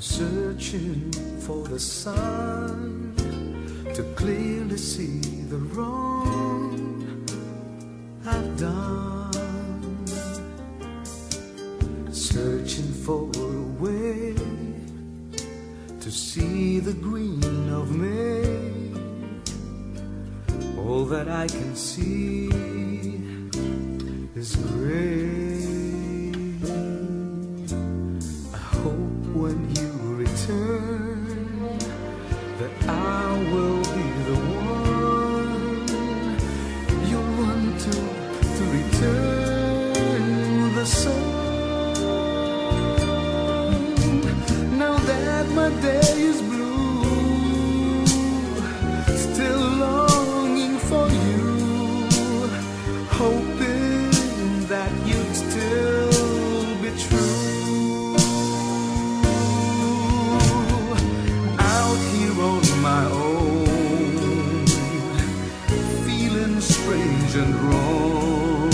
searching for the sun to clearly see the wrong I've done. Searching for a way to see the green of May. All that I can see is gray. And wrong.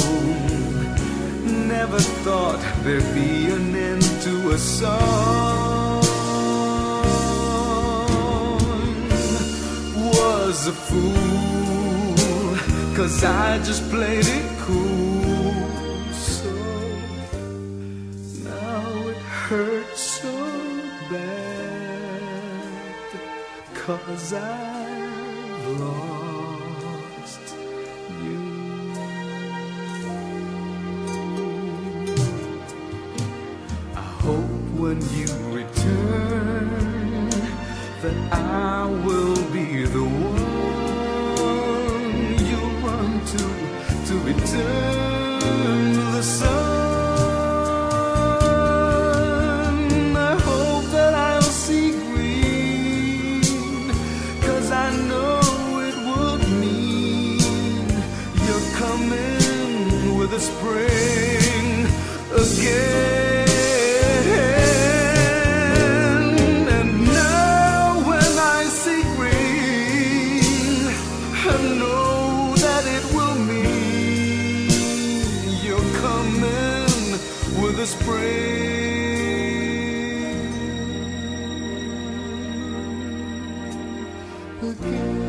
Never thought there'd be an end to a song. Was a fool, cause I just played it cool. So now it hurts so bad, cause I've lost you. I hope when you return that I will with the spring again.